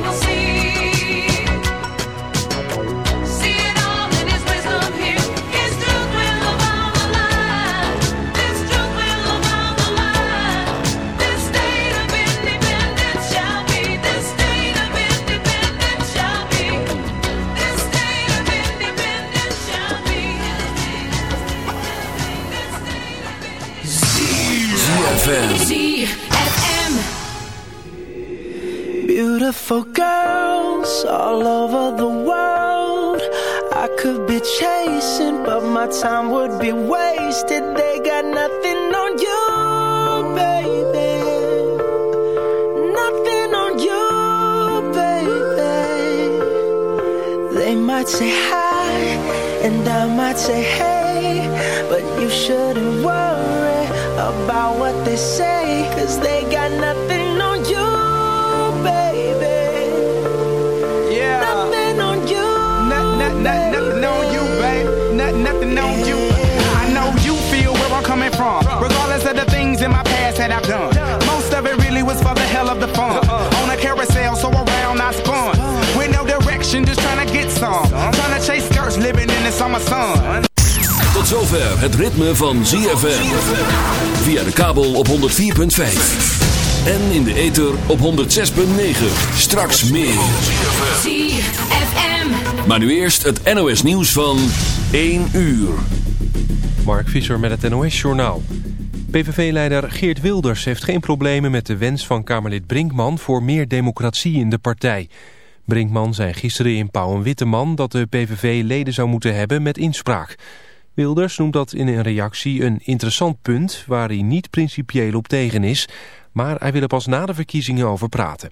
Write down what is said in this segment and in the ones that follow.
will see. might say, hey, but you shouldn't worry about what they say, cause they got nothing on you, baby. Yeah. Nothing on you. Not, not, not, nothing on you, baby. Not, nothing on you. I know you feel where I'm coming from, regardless of the things in my past that I've done. Most of it really was for the van ZFM. Via de kabel op 104.5. En in de ether op 106.9. Straks meer. ZFM. Maar nu eerst het NOS nieuws van 1 uur. Mark Visser met het NOS Journaal. PVV-leider Geert Wilders heeft geen problemen met de wens van Kamerlid Brinkman... voor meer democratie in de partij... Brinkman zei gisteren in Pauw en Witteman dat de PVV leden zou moeten hebben met inspraak. Wilders noemt dat in een reactie een interessant punt waar hij niet principieel op tegen is, maar hij wil er pas na de verkiezingen over praten.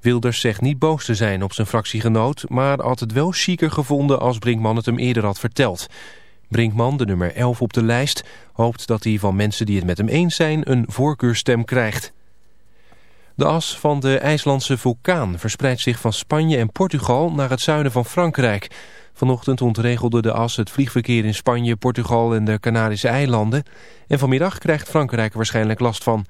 Wilders zegt niet boos te zijn op zijn fractiegenoot, maar had het wel chiquer gevonden als Brinkman het hem eerder had verteld. Brinkman, de nummer 11 op de lijst, hoopt dat hij van mensen die het met hem eens zijn een voorkeurstem krijgt. De as van de IJslandse vulkaan verspreidt zich van Spanje en Portugal naar het zuiden van Frankrijk. Vanochtend ontregelde de as het vliegverkeer in Spanje, Portugal en de Canarische eilanden. En vanmiddag krijgt Frankrijk waarschijnlijk last van.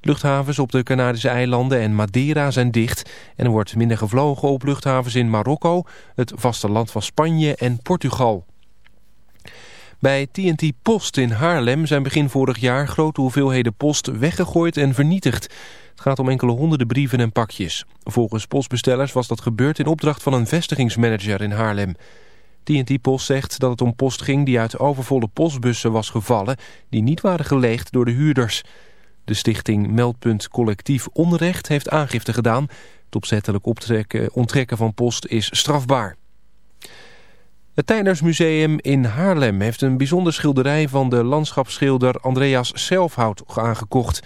Luchthavens op de Canarische eilanden en Madeira zijn dicht. En er wordt minder gevlogen op luchthavens in Marokko, het vasteland van Spanje en Portugal. Bij TNT Post in Haarlem zijn begin vorig jaar grote hoeveelheden post weggegooid en vernietigd. Het gaat om enkele honderden brieven en pakjes. Volgens postbestellers was dat gebeurd in opdracht van een vestigingsmanager in Haarlem. TNT Post zegt dat het om post ging die uit overvolle postbussen was gevallen... die niet waren geleegd door de huurders. De stichting Meldpunt Collectief Onrecht heeft aangifte gedaan. Het opzettelijk onttrekken van post is strafbaar. Het Tijnersmuseum in Haarlem heeft een bijzonder schilderij van de landschapsschilder Andreas Selfhout aangekocht.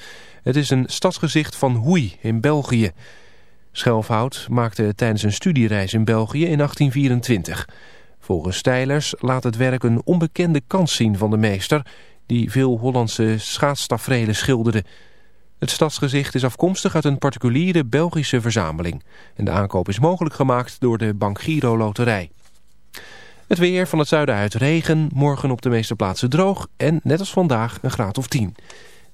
Het is een stadsgezicht van Hoei in België. Schelfhout maakte tijdens een studiereis in België in 1824. Volgens Stijlers laat het werk een onbekende kans zien van de meester... die veel Hollandse schaatstafrelen schilderde. Het stadsgezicht is afkomstig uit een particuliere Belgische verzameling. En de aankoop is mogelijk gemaakt door de Bank Giro Loterij. Het weer van het zuiden uit regen, morgen op de meeste plaatsen droog... en net als vandaag een graad of 10.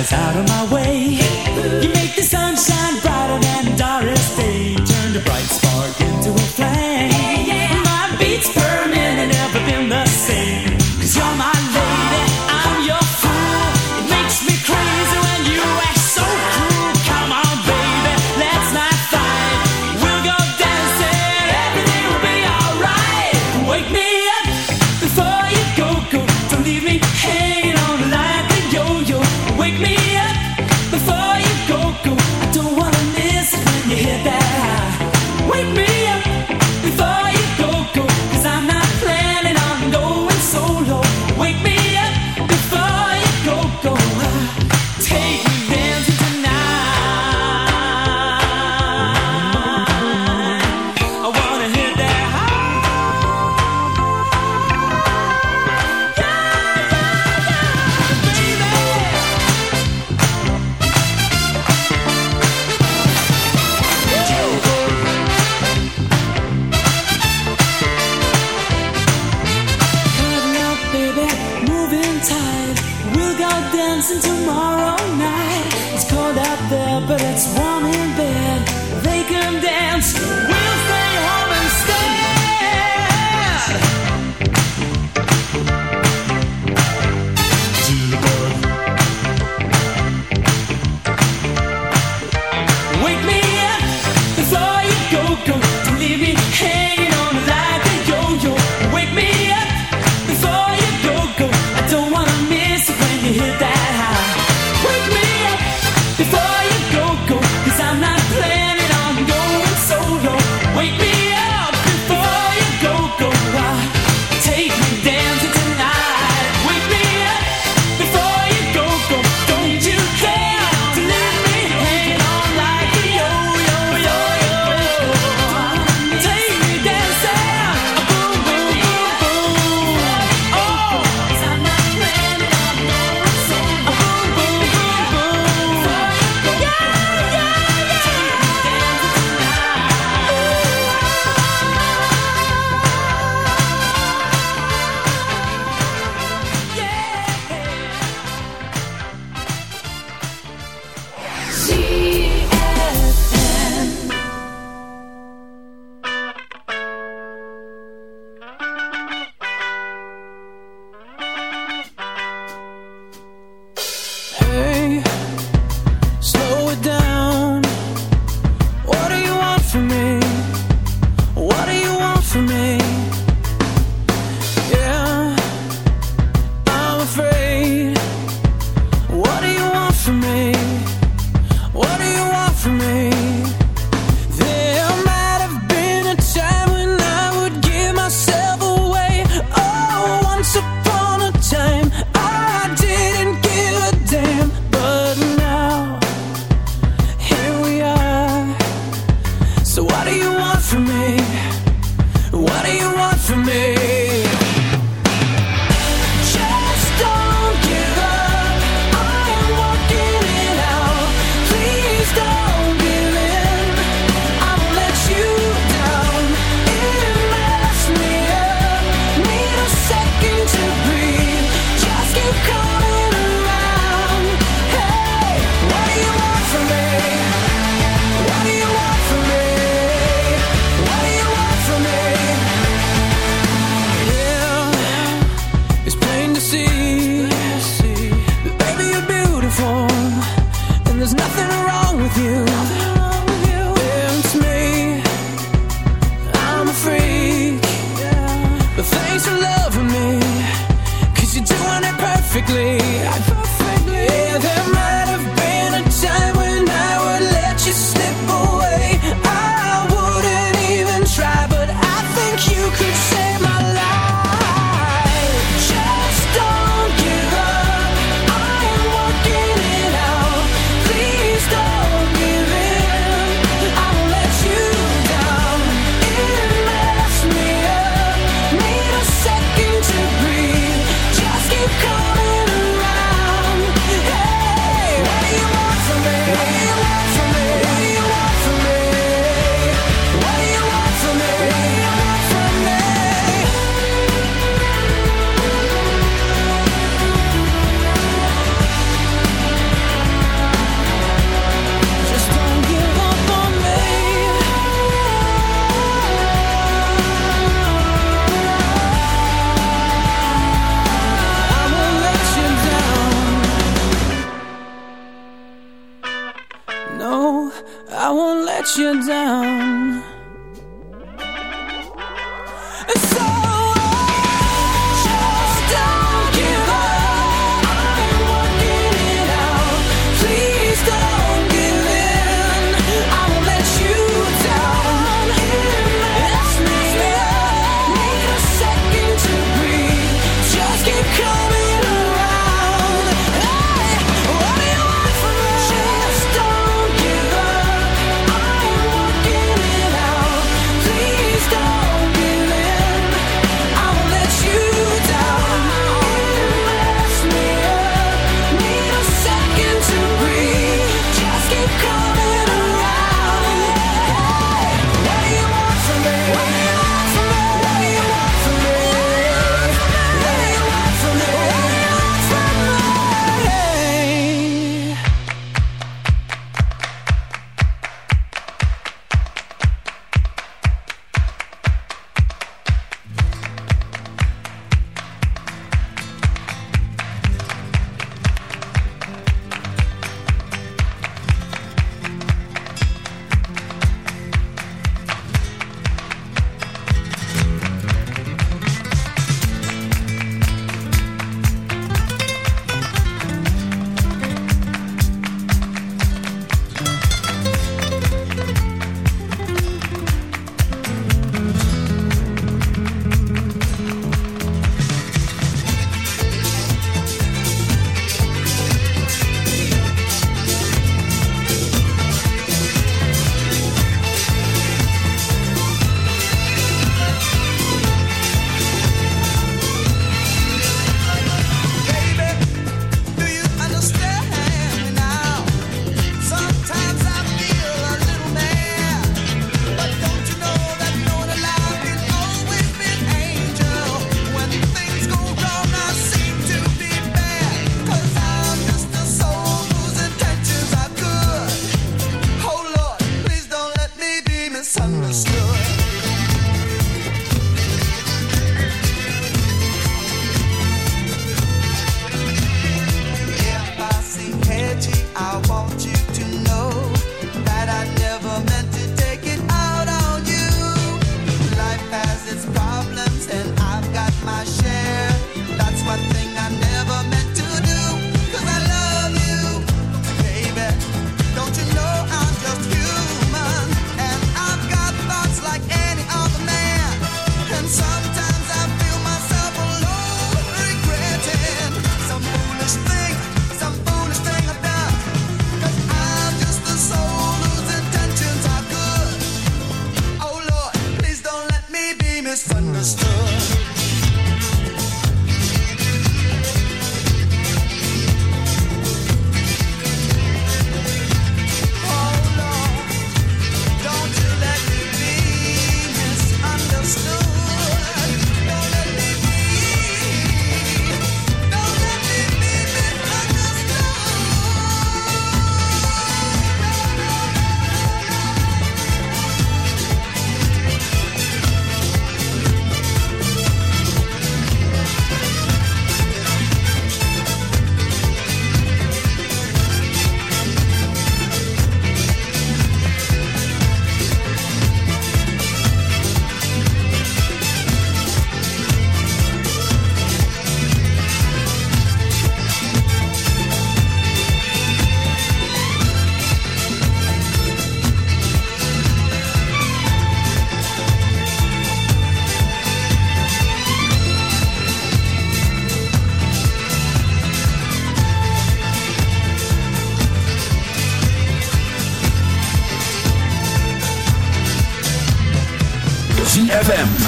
eyes out of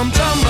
dum dum.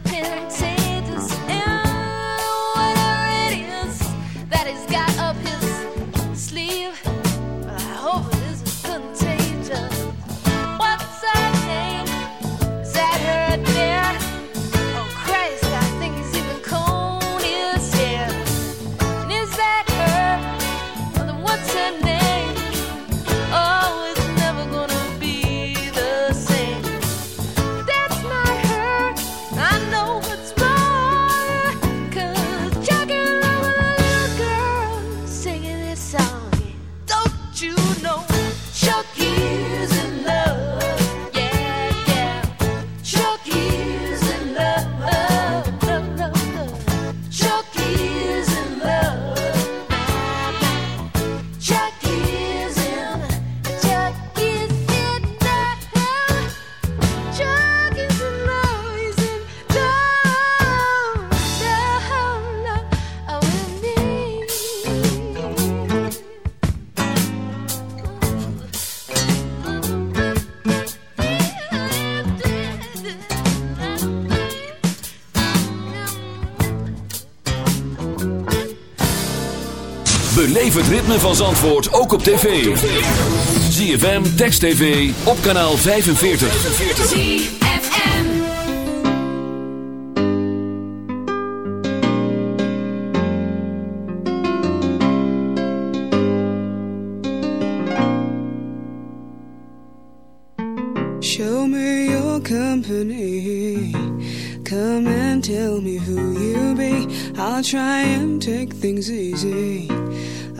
ritme van Zandvoort ook op tv. ZFM, Text TV, op kanaal 45. ZFM. Show me your company. Come and tell me who you be. I'll try and take things easy.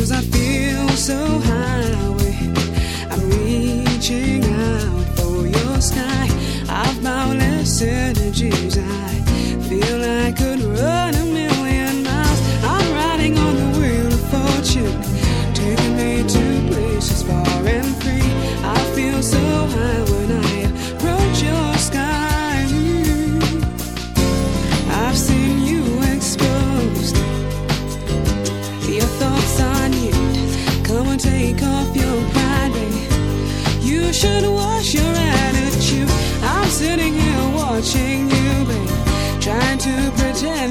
Cause I feel so high. I'm reaching out for your sky. I've boundless energies. I feel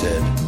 said.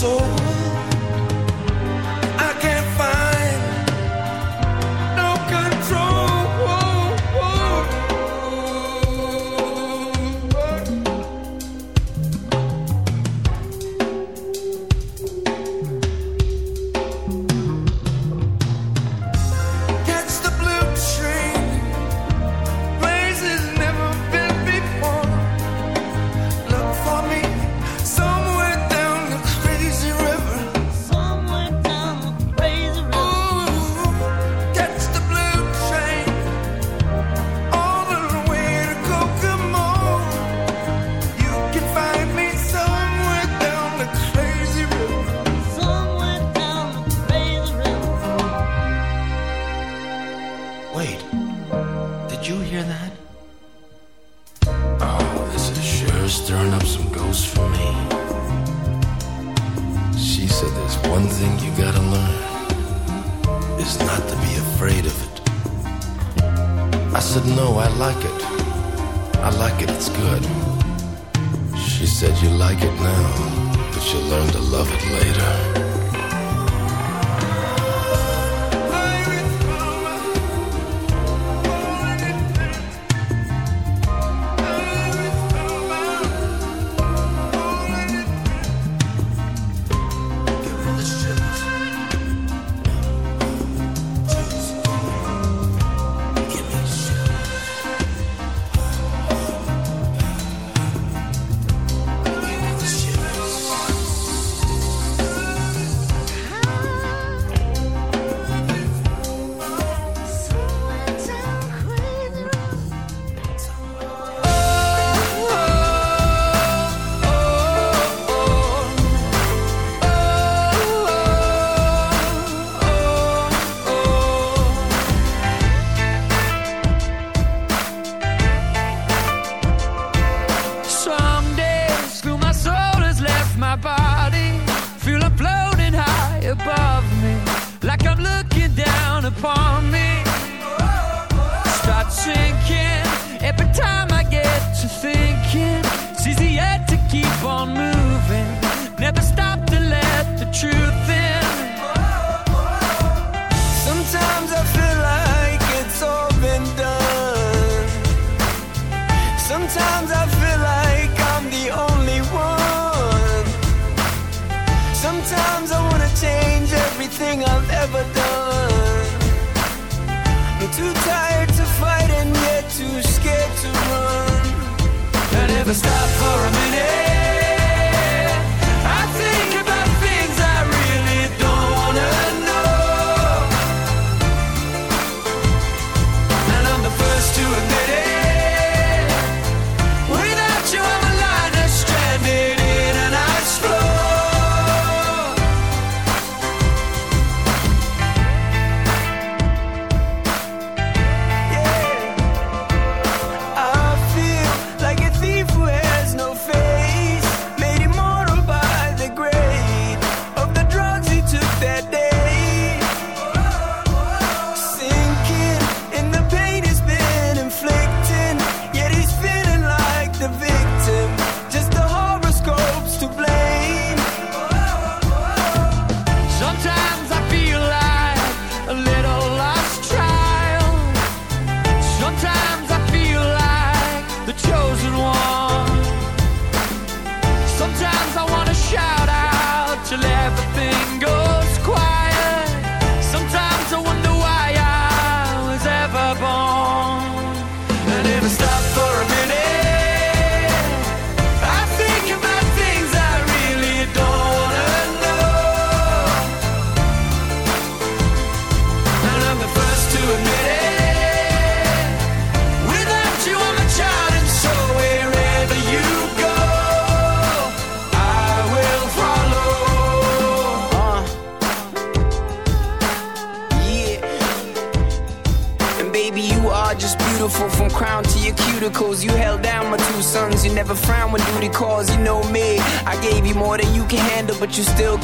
so love it later.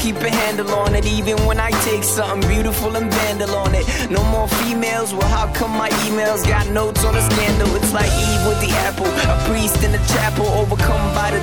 keep a handle on it. Even when I take something beautiful and vandal on it. No more females, well, how come my emails got notes on a scandal? It's like Eve with the apple, a priest in a chapel, overcome by the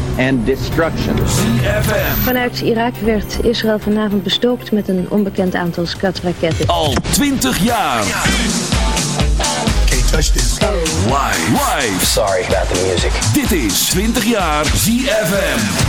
and destruction. ZFM. Vanuit Irak werd Israël vanavond bestookt met een onbekend aantal skatraketten. Al 20 jaar. Can't touch this. Live. Live. Sorry about the music. Dit is 20 jaar ZFM.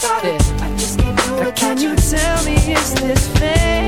got it. I just can't do it. Can you tell me, is this fair?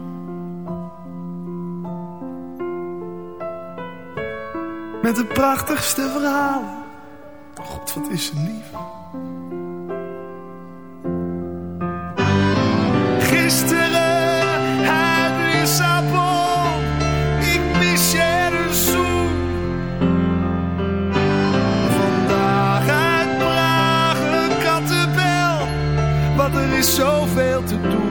Met de prachtigste verhalen. God, wat is ze lief. Gisteren uit Lissabon. Ik mis je de zoen. Vandaag uit Praag een kattenbel. Want er is zoveel te doen.